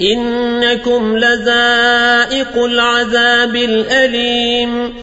إنكم لذائق العذاب الأليم.